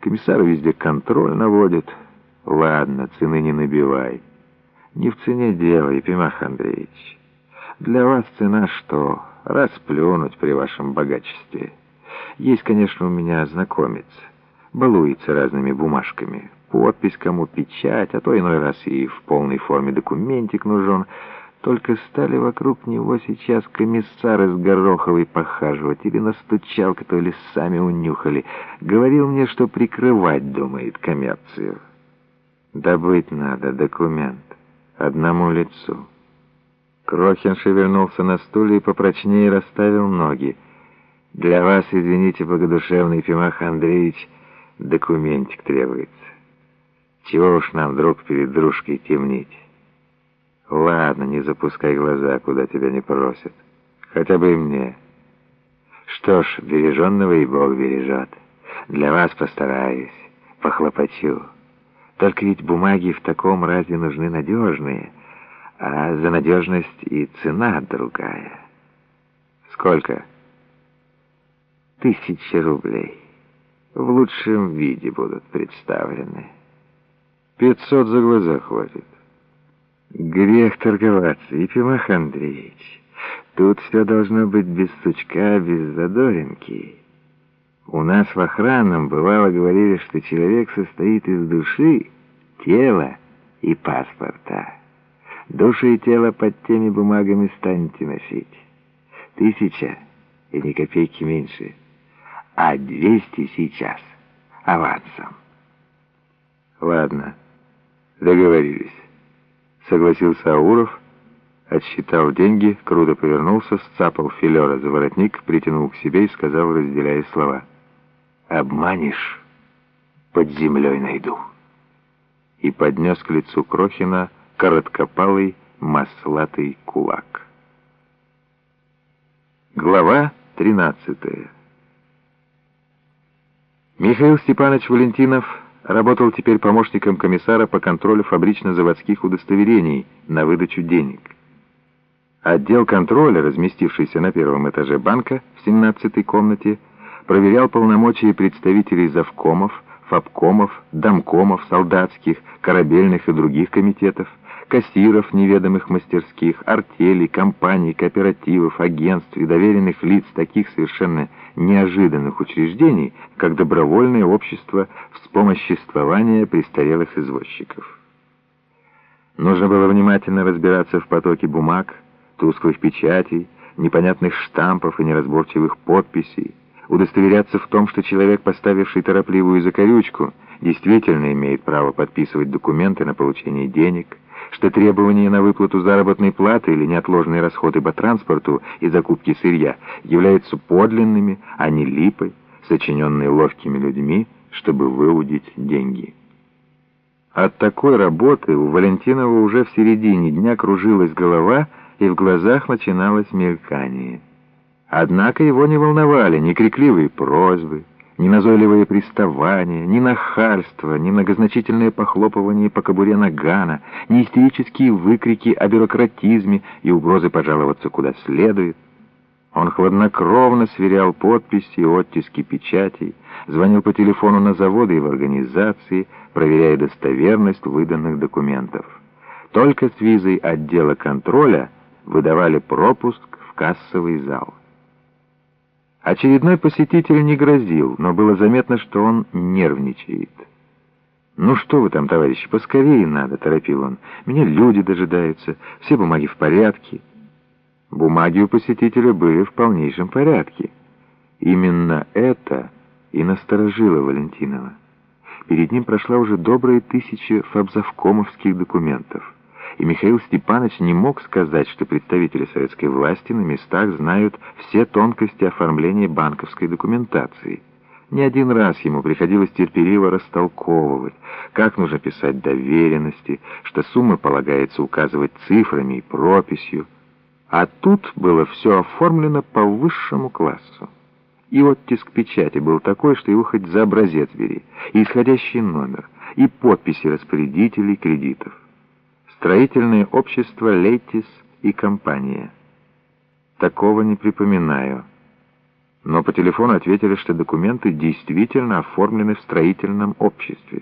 Комиссар везде контроль наводит. Ладно, цены не набивай. Не в цене дело, Епимах Андреевич. Для вас цена что? Расплюнуть при вашем богачестве. Есть, конечно, у меня знакомец. Балуется разными бумажками. Подпись кому, печать, а то иной раз и в полной форме документик нужен. Только стали вокруг него сейчас комиссары с Гороховой похаживать, или настучал, то ли сами унюхали. Говорил мне, что прикрывать думает коммерцию. Добыть надо документ одному лицу. Крохин шевернулся на стуле и попрочнее расставил ноги. «Для вас, извините, богодушевный Фимах Андреевич, документик требуется. Чего уж нам друг перед дружкой темнить?» «Ладно, не запускай глаза, куда тебя не просят. Хотя бы и мне. Что ж, береженного и Бог бережет. Для вас постараюсь, похлопочу. Только ведь бумаги в таком разе нужны надежные» а за надежность и цена другая. Сколько? Тысячи рублей. В лучшем виде будут представлены. Пятьсот за глаза хватит. Грех торговаться, Епимах Андреевич. Тут все должно быть без сучка, без задоринки. У нас в охранном бывало говорили, что человек состоит из души, тела и паспорта. Души и тело под теми бумагами станете носить. Тысяча и ни копейки меньше, а двести сейчас авансом. Ладно, договорились. Согласился Ауров, отсчитал деньги, круто повернулся, сцапал филера за воротник, притянул к себе и сказал, разделяя слова. «Обманешь, под землей найду». И поднес к лицу Крохина короткопалый маслатый кулак. Глава 13 Михаил Степанович Валентинов работал теперь помощником комиссара по контролю фабрично-заводских удостоверений на выдачу денег. Отдел контроля, разместившийся на первом этаже банка в 17-й комнате, проверял полномочия представителей завкомов, фабкомов, домкомов, солдатских, корабельных и других комитетов, кассиров неведомых мастерских, артелей, компаний, кооперативов, агентств и доверенных лиц таких совершенно неожиданных учреждений, как добровольное общество вспомоществования престарелых извозчиков. Нужно было внимательно разбираться в потоке бумаг, тусклых печатей, непонятных штампов и неразборчивых подписей, удостоверяться в том, что человек, поставивший торопливую закорючку, действительно имеет право подписывать документы на получение денег, что требования на выплату заработной платы или неотложные расходы по транспорту и закупке сырья являются подлинными, а не липой, сочиненной ловкими людьми, чтобы выудить деньги. От такой работы у Валентинова уже в середине дня кружилась голова, и в глазах начиналось мелькание. Однако его не волновали ни крикливые просьбы, ни назойливые приставания, ни нахальство, ни многозначительное похлопывание по кобуре нагана, ни истерические выкрики о бюрократизме и угрозы пожаловаться куда следует. Он хладнокровно сверял подписи и оттиски печатей, звонил по телефону на заводы и в организации, проверяя достоверность выданных документов. Только с визой отдела контроля выдавали пропуск в кассовый зал. Очередной посетитель не грозил, но было заметно, что он нервничает. «Ну что вы там, товарищи, поскорее надо», — торопил он. «Меня люди дожидаются, все бумаги в порядке». Бумаги у посетителя были в полнейшем порядке. Именно это и насторожило Валентинова. Перед ним прошла уже добрая тысяча фабзавкомовских документов и Михаил Степанович не мог сказать, что представители советской власти на местах знают все тонкости оформления банковской документации. Не один раз ему приходилось терпеливо растолковывать, как нужно писать доверенности, что суммы полагается указывать цифрами и прописью. А тут было все оформлено по высшему классу. И оттиск печати был такой, что его хоть за образец бери, и исходящий номер, и подписи распорядителей кредитов. Строительное общество «Лейтис» и компания. Такого не припоминаю. но по телефону ответили, что документы действительно оформлены в строительном обществе.